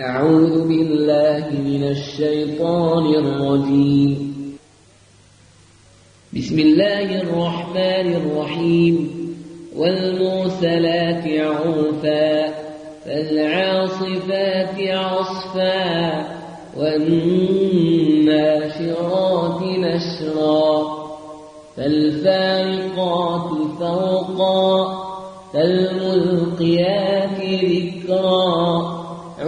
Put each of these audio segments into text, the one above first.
أعوذ بالله من الشيطان الرجيم. بسم الله الرحمن الرحيم. والمرسلات عرفا فالعاصفات عصفا والناشرات نشرا فالفارقات فرقا فالملقيات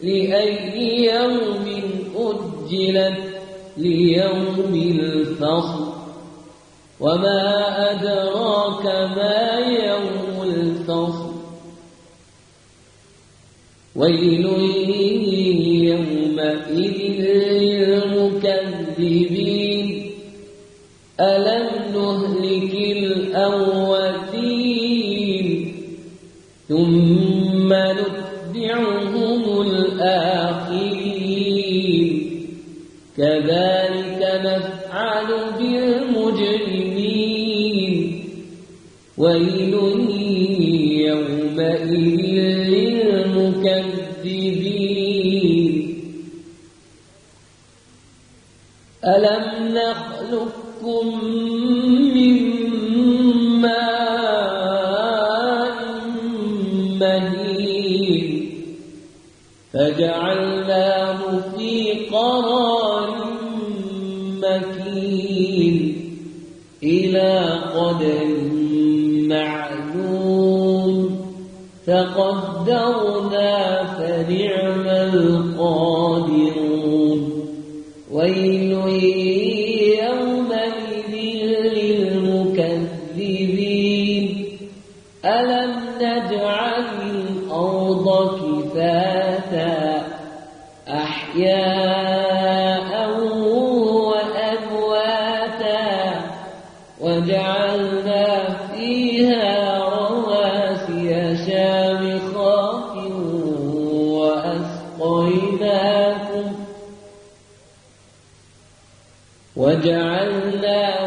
لأي يوم أجلت ليوم الفصل. وما أدراك ما يوم الفصل. ويل يومئذ للمكذبين. ألم نهلك الأولين؟ ثم كذلك نفعل بالمجرمين. ويل يومئذ للمكذبين. ألم نخلقكم من فجعلناه في قرار مكين. إلى قدر معلوم. فقدرنا فنعم القادرون. ويل يومئذ للمكذبين. ألم نجعل الأرض كفاتا وجعلنا فيها رواسي شامخات وأسقيناكم وجعلنا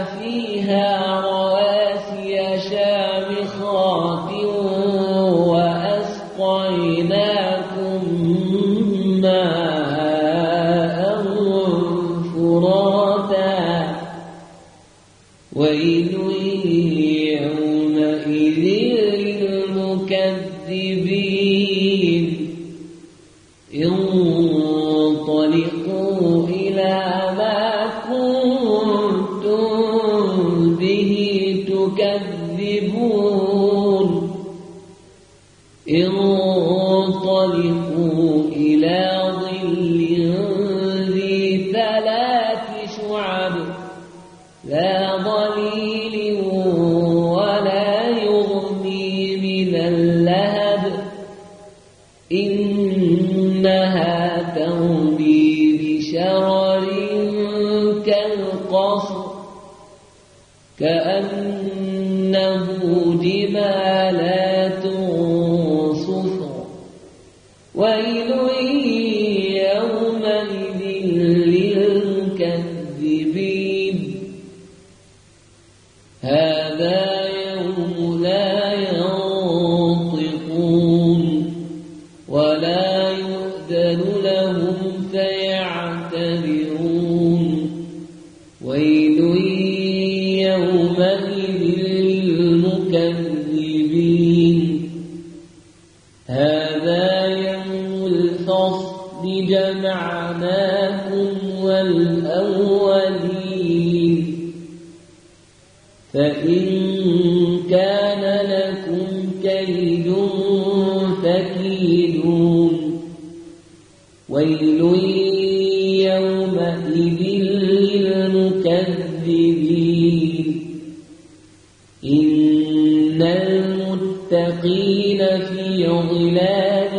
للمكذبين انطلقوا إلى ما كنتم به تكذبون. انطلقوا إلى ظل ذي ثلاث شعب. لا ظليل بشرر كالقصر كأنه جمالات صفر. ويل يومئذ فإن كان لكم كيد فكيدون. ويل يومئذ للمكذبين. إن المتقين في ظلال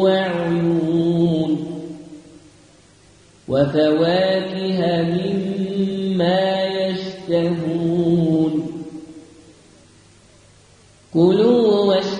وعيون. وفواكه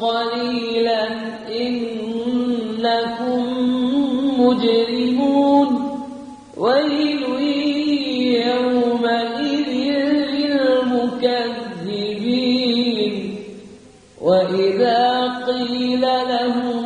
قليلا إنكم مجرمون ويل يومئذ للمكذبين وإذا قيل لهم